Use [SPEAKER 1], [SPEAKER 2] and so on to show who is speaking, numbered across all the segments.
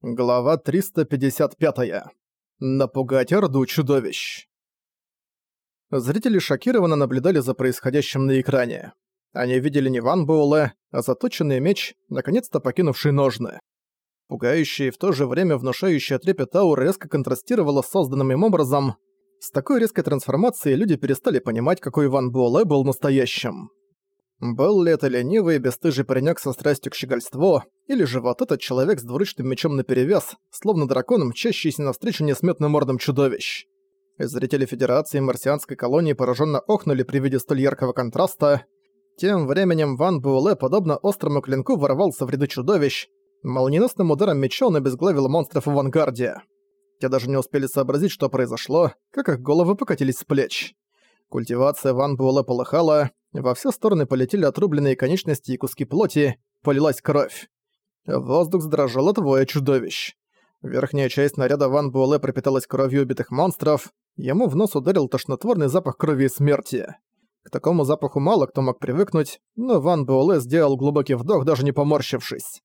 [SPEAKER 1] Глава 355. Напугать Орду чудовищ. Зрители шокированно наблюдали за происходящим на экране. Они видели не Ван Буэлэ, а заточенный меч, наконец-то покинувший ножны. Пугающая и в то же время внушающая трепет аура резко контрастировала с созданным им образом. С такой резкой трансформацией люди перестали понимать, какой Ван Буэлэ был настоящим. Был ли это ленивый, бесстыжий паренёк со страстью к щегольству, или же вот этот человек с двуручным мечом наперевес, словно дракон, мчащийся навстречу несметным мордам чудовищ. Зрители Федерации марсианской колонии пораженно охнули при виде столь яркого контраста. Тем временем Ван Буэлэ, подобно острому клинку, ворвался в ряды чудовищ. Молниеносным ударом меча он обезглавил монстров в авангарде. Те даже не успели сообразить, что произошло, как их головы покатились с плеч. Культивация Ван Буэлэ полыхала, во все стороны полетели отрубленные конечности и куски плоти, полилась кровь. Воздух задрожал от воя чудовищ. Верхняя часть наряда Ван Буэлэ пропиталась кровью убитых монстров, ему в нос ударил тошнотворный запах крови и смерти. К такому запаху мало кто мог привыкнуть, но Ван Буэлэ сделал глубокий вдох, даже не поморщившись.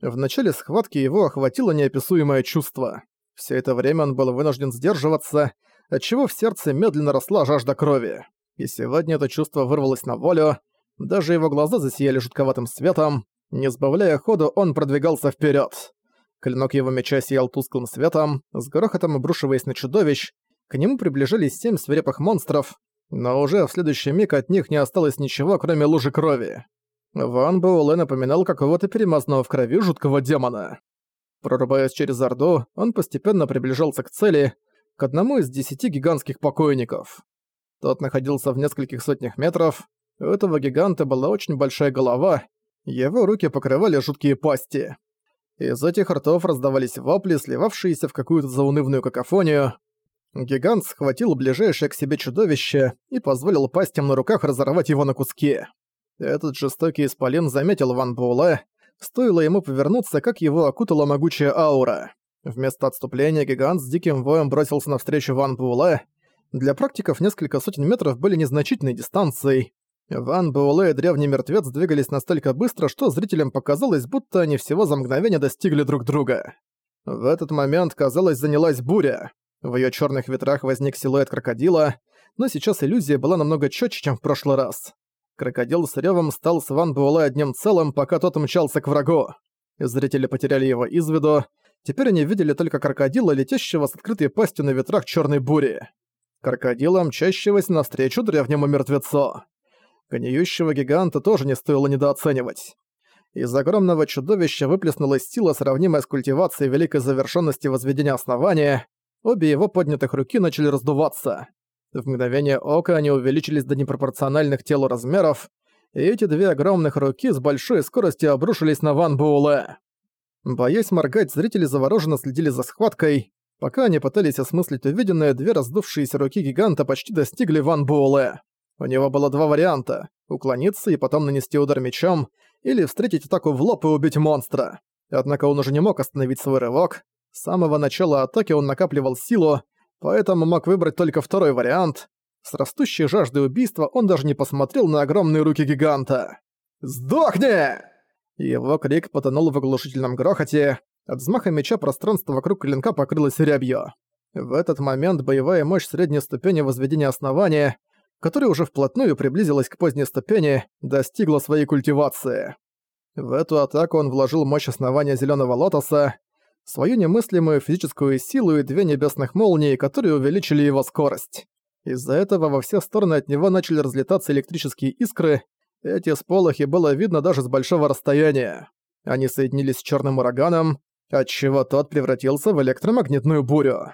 [SPEAKER 1] В начале схватки его охватило неописуемое чувство. Все это время он был вынужден сдерживаться, отчего в сердце медленно росла жажда крови. И сегодня это чувство вырвалось на волю, даже его глаза засияли жутковатым светом, не сбавляя ходу, он продвигался вперед. Клинок его меча сиял тусклым светом, с грохотом обрушиваясь на чудовищ, к нему приближались семь свирепых монстров, но уже в следующий миг от них не осталось ничего, кроме лужи крови. Ван Буэлэ напоминал какого-то перемазанного в крови жуткого демона. Прорубаясь через Орду, он постепенно приближался к цели, к одному из десяти гигантских покойников. Тот находился в нескольких сотнях метров. У этого гиганта была очень большая голова, его руки покрывали жуткие пасти. Из этих ртов раздавались вопли, сливавшиеся в какую-то заунывную какофонию. Гигант схватил ближайшее к себе чудовище и позволил пастям на руках разорвать его на куски. Этот жестокий исполин заметил Ван Буэлэ, стоило ему повернуться, как его окутала могучая аура. Вместо отступления гигант с диким воем бросился навстречу Ван Буэлэ, для практиков несколько сотен метров были незначительной дистанцией. Ван Буэлэ и древний мертвец двигались настолько быстро, что зрителям показалось, будто они всего за мгновение достигли друг друга. В этот момент, казалось, занялась буря. В её чёрных ветрах возник силуэт крокодила, но сейчас иллюзия была намного чётче, чем в прошлый раз. Крокодил с рёвом стал с Ван Буэлэ одним целым, пока тот мчался к врагу. Зрители потеряли его из виду, теперь они видели только крокодила, летящего с открытой пастью на ветрах чёрной бури крокодила, мчащегося навстречу древнему мертвецу. Гниющего гиганта тоже не стоило недооценивать. Из огромного чудовища выплеснулась сила, сравнимая с культивацией великой завершенности возведения основания. Обе его поднятых руки начали раздуваться. В мгновение ока они увеличились до непропорциональных телу размеров, и эти две огромных руки с большой скоростью обрушились на Ван Буэлэ. Боясь моргать, зрители завороженно следили за схваткой. Пока они пытались осмыслить увиденное, две раздувшиеся руки гиганта почти достигли Ван Буэлэ. У него было два варианта — уклониться и потом нанести удар мечом, или встретить атаку в лоб и убить монстра. Однако он уже не мог остановить свой рывок. С самого начала атаки он накапливал силу, поэтому мог выбрать только второй вариант. С растущей жаждой убийства он даже не посмотрел на огромные руки гиганта. «Сдохни!» Его крик потонул в оглушительном грохоте, от взмаха меча пространство вокруг клинка покрылось рябью. В этот момент боевая мощь средней ступени возведения основания, которая уже вплотную приблизилась к поздней ступени, достигла своей культивации. В эту атаку он вложил мощь основания Зелёного Лотоса, свою немыслимую физическую силу и две небесных молнии, которые увеличили его скорость. Из-за этого во все стороны от него начали разлетаться электрические искры, эти сполохи было видно даже с большого расстояния. Они соединились с черным ураганом, отчего тот превратился в электромагнитную бурю.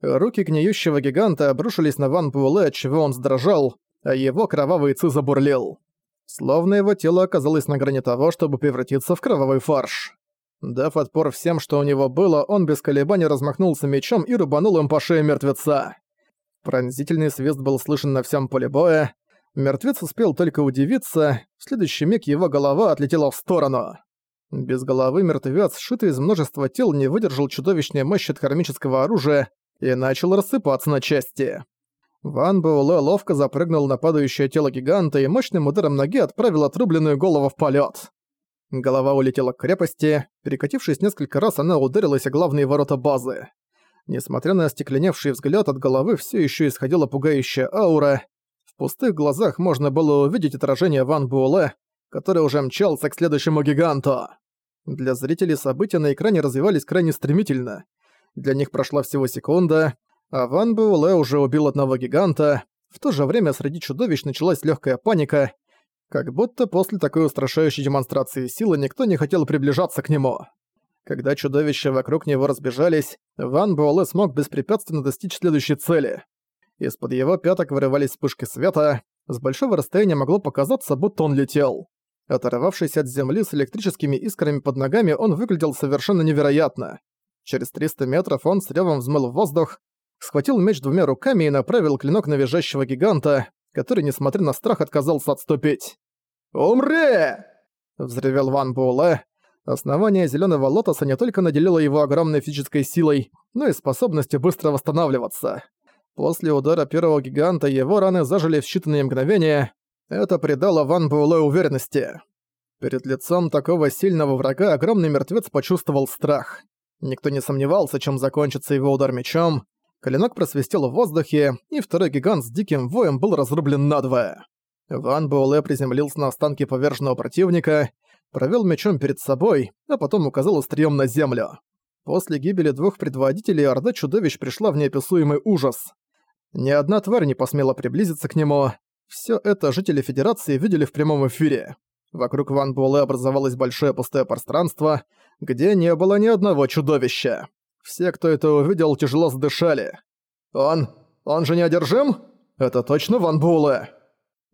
[SPEAKER 1] Руки гниющего гиганта обрушились на Ван Буэлэ, отчего он сдрожал, а его кровавый ци забурлил. Словно его тело оказалось на грани того, чтобы превратиться в кровавый фарш. Дав отпор всем, что у него было, он без колебаний размахнулся мечом и рубанул им по шее мертвеца. Пронзительный свист был слышен на всем поле боя. Мертвец успел только удивиться, в следующий миг его голова отлетела в сторону. Без головы мертвец, сшитый из множества тел, не выдержал чудовищной мощи от кармического оружия и начал рассыпаться на части. Ван Буэлэ ловко запрыгнул на падающее тело гиганта и мощным ударом ноги отправил отрубленную голову в полет. Голова улетела к крепости, перекатившись несколько раз, она ударилась о главные ворота базы. Несмотря на остекленевший взгляд, от головы все еще исходила пугающая аура. Пустых глазах можно было увидеть отражение Ван Буэлэ, который уже мчался к следующему гиганту. Для зрителей события на экране развивались крайне стремительно. Для них прошла всего секунда, а Ван Буэлэ уже убил одного гиганта. В то же время среди чудовищ началась легкая паника, как будто после такой устрашающей демонстрации силы никто не хотел приближаться к нему. Когда чудовища вокруг него разбежались, Ван Буэлэ смог беспрепятственно достичь следующей цели. Из-под его пяток вырывались вспышки света, с большого расстояния могло показаться, будто он летел. Оторвавшись от земли с электрическими искрами под ногами, он выглядел совершенно невероятно. Через 300 метров он с ревом взмыл в воздух, схватил меч двумя руками и направил клинок на визжащего гиганта, который, несмотря на страх, отказался отступить. «Умри!» — взревел Ван Буэлэ. Основание зеленого лотоса не только наделило его огромной физической силой, но и способностью быстро восстанавливаться. После удара первого гиганта его раны зажили в считанные мгновения. Это придало Ван Буэлэ уверенности. Перед лицом такого сильного врага огромный мертвец почувствовал страх. Никто не сомневался, чем закончится его удар мечом. Клинок просвистел в воздухе, и второй гигант с диким воем был разрублен надвое. Ван Буэлэ приземлился на останки поверженного противника, провел мечом перед собой, а потом указал острием на землю. После гибели двух предводителей Орда Чудовищ пришла в неописуемый ужас. Ни одна тварь не посмела приблизиться к нему. Все это жители Федерации видели в прямом эфире. Вокруг Ван Буэлэ образовалось большое пустое пространство, где не было ни одного чудовища. Все, кто это увидел, тяжело задышали. «Он... он же неодержим? Это точно Ван Буэлэ!»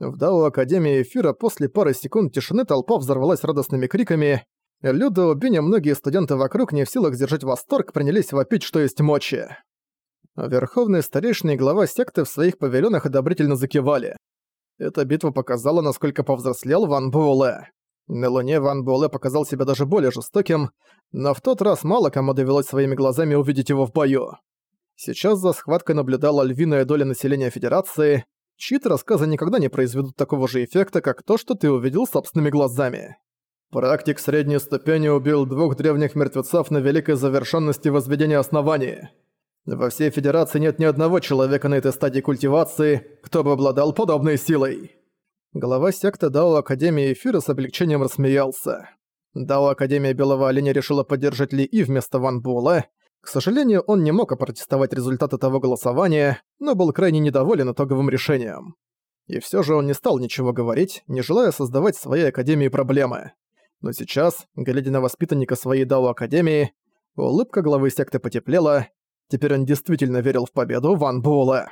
[SPEAKER 1] В Дао Академии Эфира после пары секунд тишины толпа взорвалась радостными криками. Люда Убиня многие студенты вокруг не в силах сдержать восторг принялись вопить, что есть мочи. Верховный старейшина и глава секты в своих павильонах одобрительно закивали. Эта битва показала, насколько повзрослел Ван Буэлэ. На Луне Ван Буэлэ показал себя даже более жестоким, но в тот раз мало кому довелось своими глазами увидеть его в бою. Сейчас за схваткой наблюдала львиная доля населения Федерации, чьи-то рассказы никогда не произведут такого же эффекта, как то, что ты увидел собственными глазами. Практик средней ступени убил двух древних мертвецов на великой завершенности возведения основания. Во всей Федерации нет ни одного человека на этой стадии культивации, кто бы обладал подобной силой. Глава секты Дао Академии Эфира с облегчением рассмеялся. Дао Академия Белого Оленя решила поддержать Ли И вместо Ван Буэлэ. К сожалению, он не мог опротестовать результаты того голосования, но был крайне недоволен итоговым решением. И все же он не стал ничего говорить, не желая создавать в своей Академии проблемы. Но сейчас, глядя на воспитанника своей Дао Академии, улыбка главы секты потеплела, Теперь он действительно верил в победу Ван Буэлэ.